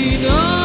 know.